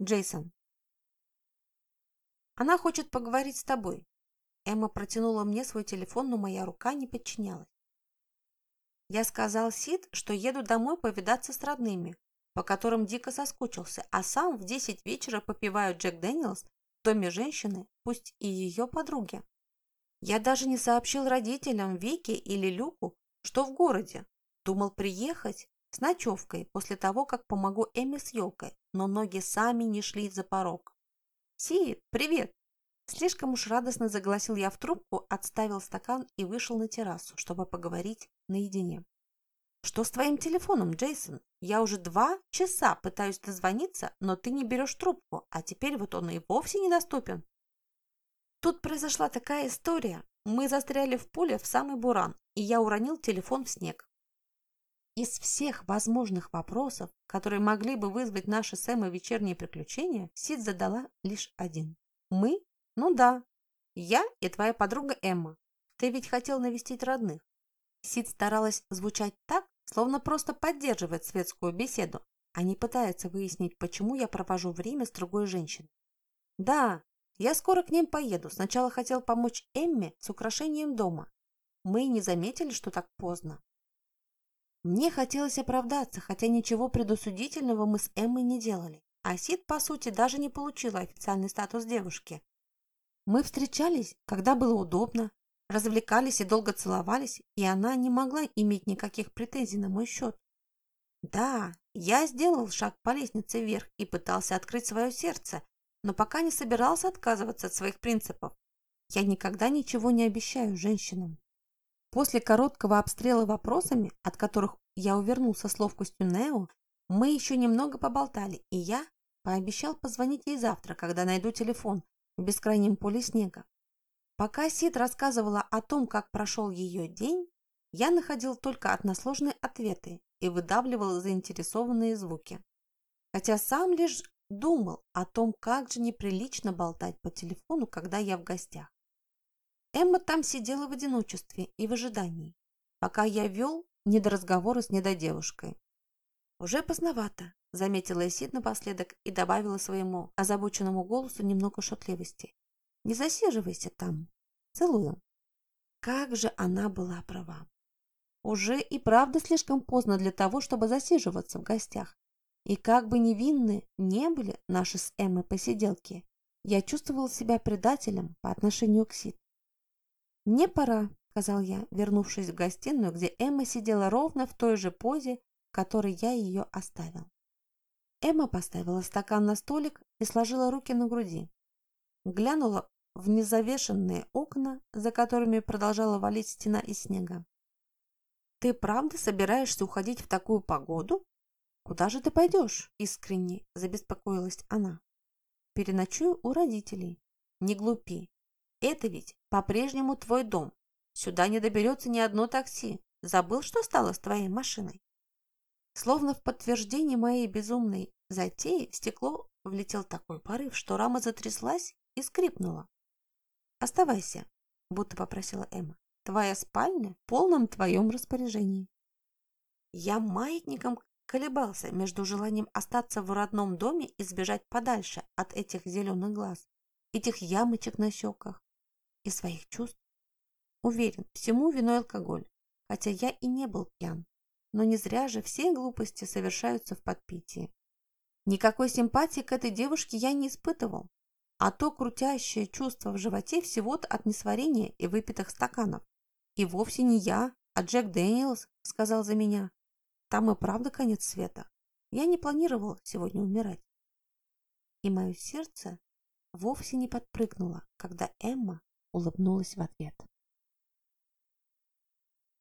Джейсон. Она хочет поговорить с тобой. Эмма протянула мне свой телефон, но моя рука не подчинялась. Я сказал Сид, что еду домой повидаться с родными, по которым дико соскучился, а сам в 10 вечера попиваю Джек Дэниелс в доме женщины, пусть и ее подруги. Я даже не сообщил родителям Вике или Люку, что в городе. Думал приехать с ночевкой после того, как помогу Эми с елкой, но ноги сами не шли за порог. «Си, привет!» Слишком уж радостно загласил я в трубку, отставил стакан и вышел на террасу, чтобы поговорить наедине. «Что с твоим телефоном, Джейсон? Я уже два часа пытаюсь дозвониться, но ты не берешь трубку, а теперь вот он и вовсе недоступен». Тут произошла такая история. Мы застряли в поле в самый буран, и я уронил телефон в снег. Из всех возможных вопросов, которые могли бы вызвать наши с Эммой вечерние приключения, Сид задала лишь один. «Мы? Ну да. Я и твоя подруга Эмма. Ты ведь хотел навестить родных». Сид старалась звучать так, словно просто поддерживает светскую беседу, а не пытается выяснить, почему я провожу время с другой женщиной. «Да, я скоро к ним поеду. Сначала хотел помочь Эмме с украшением дома. Мы не заметили, что так поздно. Мне хотелось оправдаться, хотя ничего предусудительного мы с Эммой не делали. А Сид, по сути, даже не получила официальный статус девушки. Мы встречались, когда было удобно, развлекались и долго целовались, и она не могла иметь никаких претензий на мой счет. Да, я сделал шаг по лестнице вверх и пытался открыть свое сердце, но пока не собирался отказываться от своих принципов. Я никогда ничего не обещаю женщинам. После короткого обстрела вопросами, от которых я увернулся с ловкостью Нео, мы еще немного поболтали, и я пообещал позвонить ей завтра, когда найду телефон в бескрайнем поле снега. Пока Сид рассказывала о том, как прошел ее день, я находил только односложные ответы и выдавливал заинтересованные звуки. Хотя сам лишь думал о том, как же неприлично болтать по телефону, когда я в гостях. Эмма там сидела в одиночестве и в ожидании, пока я вел недоразговоры с недодевушкой. «Уже поздновато», — заметила Эсид напоследок и добавила своему озабоченному голосу немного шутливости. «Не засиживайся там. Целую». Как же она была права. Уже и правда слишком поздно для того, чтобы засиживаться в гостях. И как бы невинны не были наши с Эммой посиделки, я чувствовал себя предателем по отношению к Сид. «Мне пора», — сказал я, вернувшись в гостиную, где Эмма сидела ровно в той же позе, в которой я ее оставил. Эмма поставила стакан на столик и сложила руки на груди. Глянула в незавешенные окна, за которыми продолжала валить стена из снега. «Ты правда собираешься уходить в такую погоду? Куда же ты пойдешь?» – искренне забеспокоилась она. «Переночую у родителей. Не глупи. Это ведь по-прежнему твой дом. Сюда не доберется ни одно такси. Забыл, что стало с твоей машиной?» Словно в подтверждение моей безумной затеи в стекло влетел такой порыв, что рама затряслась и скрипнула. «Оставайся», — будто попросила Эмма. «Твоя спальня в полном твоем распоряжении». Я маятником колебался между желанием остаться в родном доме и сбежать подальше от этих зеленых глаз, этих ямочек на щеках, и своих чувств. Уверен, всему виной алкоголь, хотя я и не был пьян. Но не зря же все глупости совершаются в подпитии. Никакой симпатии к этой девушке я не испытывал, а то крутящее чувство в животе всего-то от несварения и выпитых стаканов. И вовсе не я, а Джек Дэниелс сказал за меня. Там и правда конец света. Я не планировал сегодня умирать. И мое сердце вовсе не подпрыгнуло, когда Эмма улыбнулась в ответ.